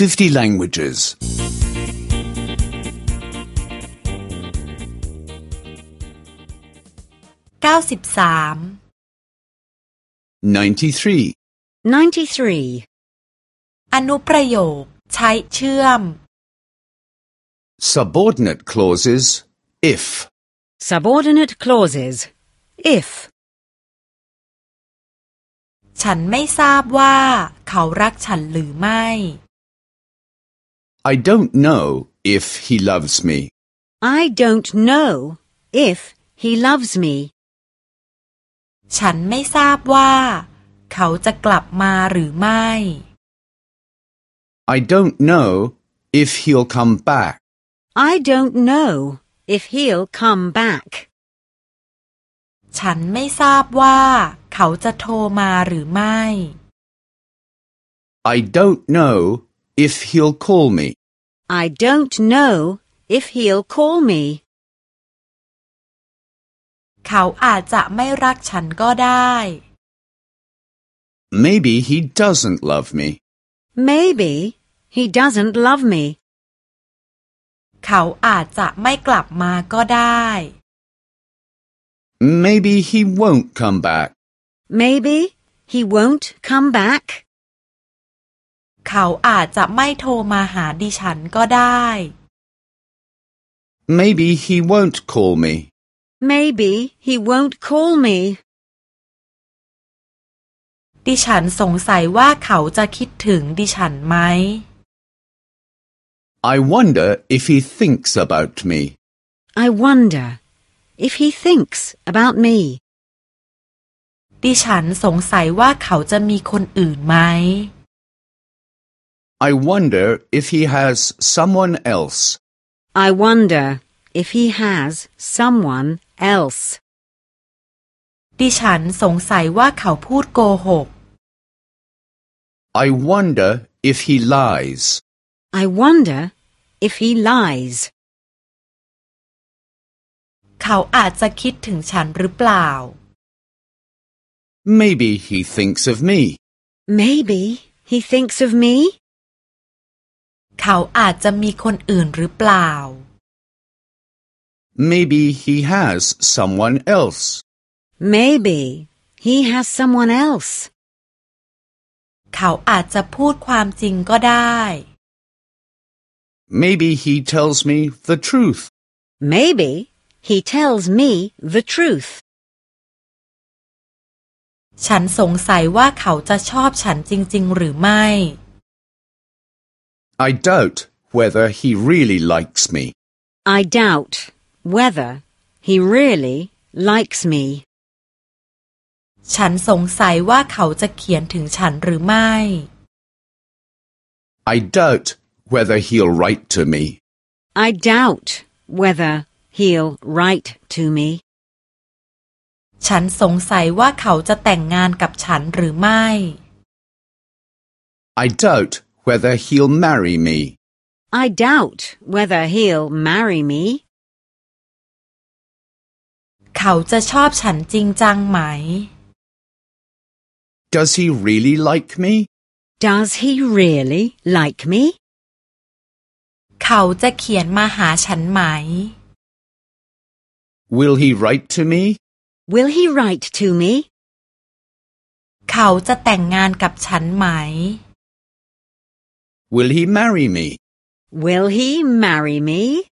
50 languages. 93 93. 93. อนุประโยคใช้เชื่อม Subordinate clauses if. Subordinate clauses. If. ฉันไม่ทราบว่าเขารักฉันหรือไม่ I don't know if he loves me. I don't know if he loves me. ฉันไม่ทราบว่า เขาจะกลับมาหรือไม่ I don't know if he'll come back. I don't know if he'll come back. ฉันไม่ทราบว่า เขาจะโทรมาหรือไม่ I don't know if he'll call me. I don't know if he'll call me. เขาอาจจะไม่รักฉันก็ได้ Maybe he doesn't love me. Maybe he doesn't love me. เขาอาจจะไม่กลับมาก็ได้ Maybe he won't come back. Maybe he won't come back. เขาอาจจะไม่โทรมาหาดิฉันก็ได้ Maybe he won't call me. Maybe he won't call me. ดิฉันสงสัยว่าเขาจะคิดถึงดิฉันไหม I wonder if he thinks about me. I wonder if he thinks about me. ดิฉันสงสัยว่าเขาจะมีคนอื่นไหม I wonder if he has someone else. I wonder if he has someone else. ดิฉันสงสัยว่าเขาพูดโกหก I wonder if he lies. I wonder if he lies. เขาอาจจะคิดถึงฉันหรือเปล่า Maybe he thinks of me. Maybe he thinks of me. เขาอาจจะมีคนอื่นหรือเปล่า Maybe he has someone else. Maybe he has someone else. เขาอาจจะพูดความจริงก็ได้ Maybe he tells me the truth. Maybe he tells me the truth. ฉันสงสัยว่าเขาจะชอบฉันจริง ๆ หรือไม่ I doubt whether he really likes me. I doubt whether he really likes me. ฉันสงสัยว่าเขาจะเขียนถึงฉันหรือไม่ I doubt whether he'll write to me. I doubt whether he'll write to me. ฉันสงสัยว่าเขาจะแต่งงานกับฉันหรือไม่ I doubt whether he'll marry me. I doubt whether he'll marry me. เขาจะชอบฉันจริงจังไหม Does he really like me? Does he really like me? เขาจะเขียนมาหาฉันไหม Will he write to me? Will he write to me? เขาจะแต่งงานกับฉันไหม Will he marry me? Will he marry me?